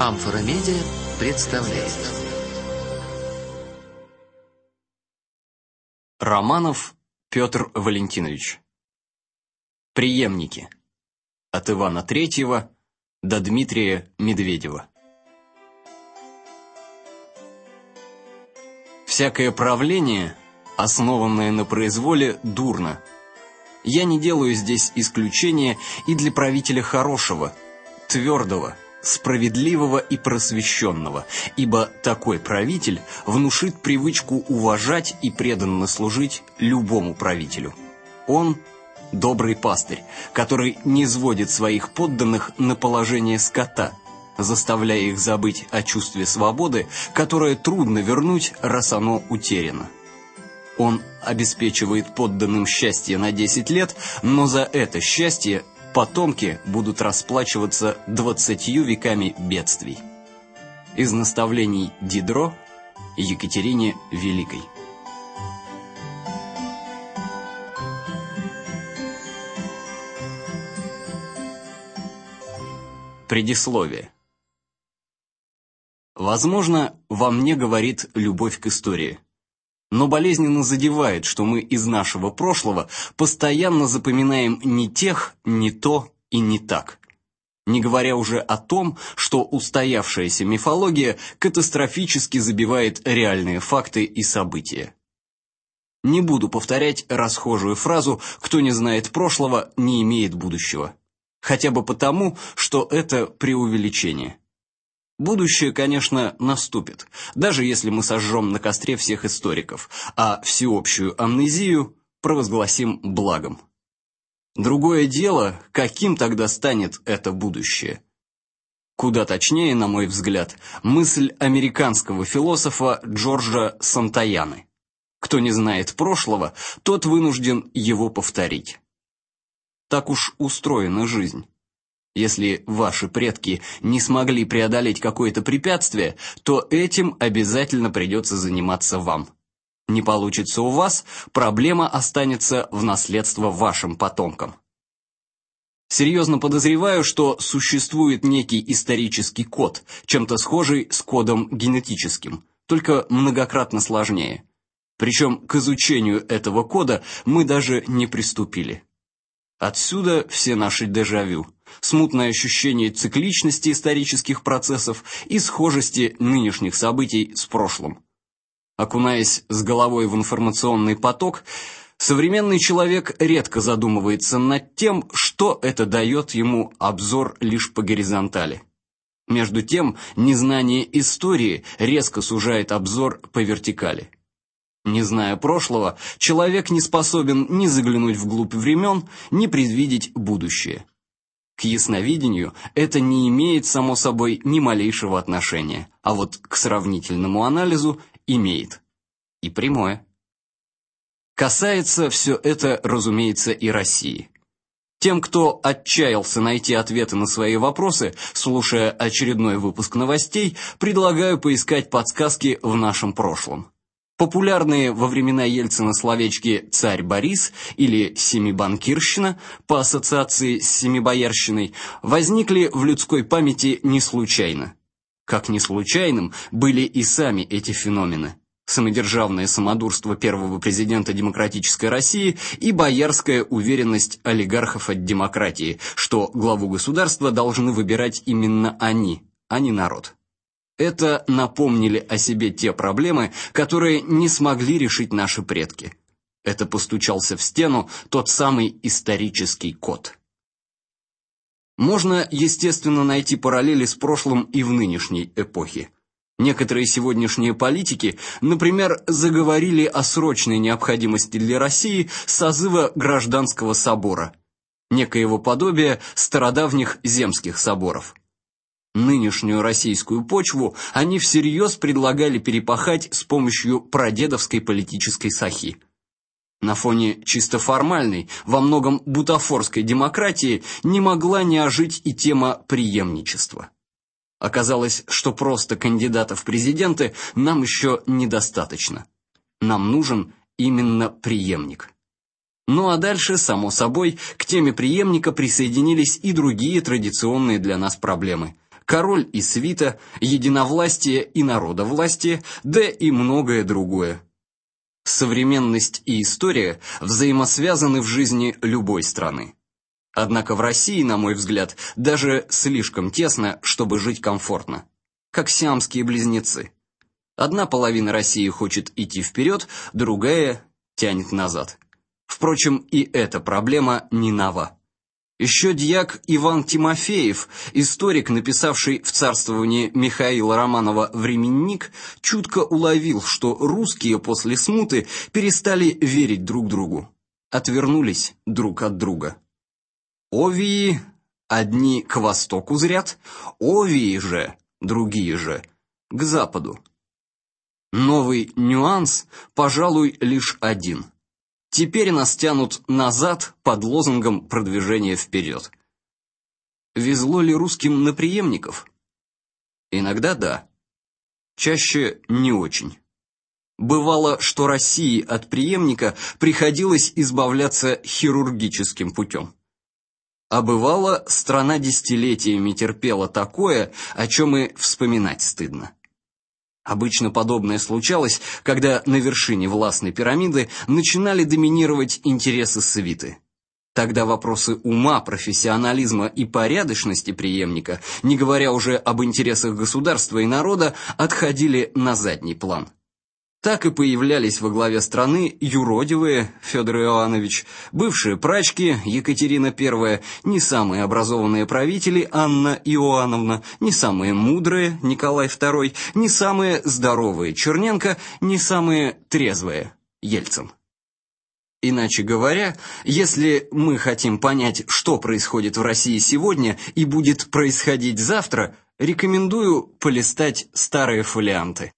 Амфора Медиа представляет. Романов Петр Валентинович. Преемники. От Ивана Третьего до Дмитрия Медведева. Всякое правление, основанное на произволе, дурно. Я не делаю здесь исключения и для правителя хорошего, твердого, справедливого и просвещенного, ибо такой правитель внушит привычку уважать и преданно служить любому правителю. Он добрый пастырь, который не сводит своих подданных на положение скота, заставляя их забыть о чувстве свободы, которое трудно вернуть, раз оно утеряно. Он обеспечивает подданным счастье на 10 лет, но за это счастье потомки будут расплачиваться двадцатью веками бедствий. Из наставлений Дидро Екатерине Великой. Предисловие. Возможно, во мне говорит любовь к истории но болезненно задевает, что мы из нашего прошлого постоянно запоминаем не тех, не то и не так. Не говоря уже о том, что устоявшаяся мифология катастрофически забивает реальные факты и события. Не буду повторять расхожую фразу «кто не знает прошлого, не имеет будущего». Хотя бы потому, что это преувеличение. Будущее, конечно, наступит, даже если мы сожжем на костре всех историков, а всеобщую амнезию провозгласим благом. Другое дело, каким тогда станет это будущее. Куда точнее, на мой взгляд, мысль американского философа Джорджа Сантаяны. Кто не знает прошлого, тот вынужден его повторить. Так уж устроена жизнь. Если ваши предки не смогли преодолеть какое-то препятствие, то этим обязательно придется заниматься вам. Не получится у вас, проблема останется в наследство вашим потомкам. Серьезно подозреваю, что существует некий исторический код, чем-то схожий с кодом генетическим, только многократно сложнее. Причем к изучению этого кода мы даже не приступили. Отсюда все наши дежавю, смутное ощущение цикличности исторических процессов и схожести нынешних событий с прошлым. Окунаясь с головой в информационный поток, современный человек редко задумывается над тем, что это дает ему обзор лишь по горизонтали. Между тем, незнание истории резко сужает обзор по вертикали. Не зная прошлого, человек не способен ни заглянуть вглубь времен, ни предвидеть будущее. К ясновидению это не имеет само собой ни малейшего отношения, а вот к сравнительному анализу имеет. И прямое. Касается все это, разумеется, и России. Тем, кто отчаялся найти ответы на свои вопросы, слушая очередной выпуск новостей, предлагаю поискать подсказки в нашем прошлом. Популярные во времена Ельцина словечки «царь Борис» или «семибанкирщина» по ассоциации с семибоярщиной возникли в людской памяти не случайно. Как не случайным были и сами эти феномены. Самодержавное самодурство первого президента демократической России и боярская уверенность олигархов от демократии, что главу государства должны выбирать именно они, а не народ. Это напомнили о себе те проблемы, которые не смогли решить наши предки. Это постучался в стену тот самый исторический код. Можно, естественно, найти параллели с прошлым и в нынешней эпохе. Некоторые сегодняшние политики, например, заговорили о срочной необходимости для России созыва гражданского собора, некоего подобия стародавних земских соборов. Нынешнюю российскую почву они всерьез предлагали перепахать с помощью прадедовской политической сахи. На фоне чисто формальной, во многом бутафорской демократии не могла не ожить и тема преемничества. Оказалось, что просто кандидатов в президенты нам еще недостаточно. Нам нужен именно преемник. Ну а дальше, само собой, к теме преемника присоединились и другие традиционные для нас проблемы – король и свита, единовластие и народовластие, да и многое другое. Современность и история взаимосвязаны в жизни любой страны. Однако в России, на мой взгляд, даже слишком тесно, чтобы жить комфортно. Как сиамские близнецы. Одна половина России хочет идти вперед, другая тянет назад. Впрочем, и эта проблема не нова. Еще дьяк Иван Тимофеев, историк, написавший в царствовании Михаила Романова «Временник», чутко уловил, что русские после смуты перестали верить друг другу, отвернулись друг от друга. Овии одни к востоку зрят, овии же, другие же, к западу. Новый нюанс, пожалуй, лишь один. Теперь нас тянут назад под лозунгом продвижения вперед. Везло ли русским на преемников? Иногда да. Чаще не очень. Бывало, что России от преемника приходилось избавляться хирургическим путем. А бывало, страна десятилетиями терпела такое, о чем и вспоминать стыдно. Обычно подобное случалось, когда на вершине властной пирамиды начинали доминировать интересы свиты. Тогда вопросы ума, профессионализма и порядочности преемника, не говоря уже об интересах государства и народа, отходили на задний план. Так и появлялись во главе страны юродивые Федор Иоанович, бывшие прачки Екатерина I, не самые образованные правители Анна Иоанновна, не самые мудрые Николай II, не самые здоровые Черненко, не самые трезвые Ельцин. Иначе говоря, если мы хотим понять, что происходит в России сегодня и будет происходить завтра, рекомендую полистать старые фолианты.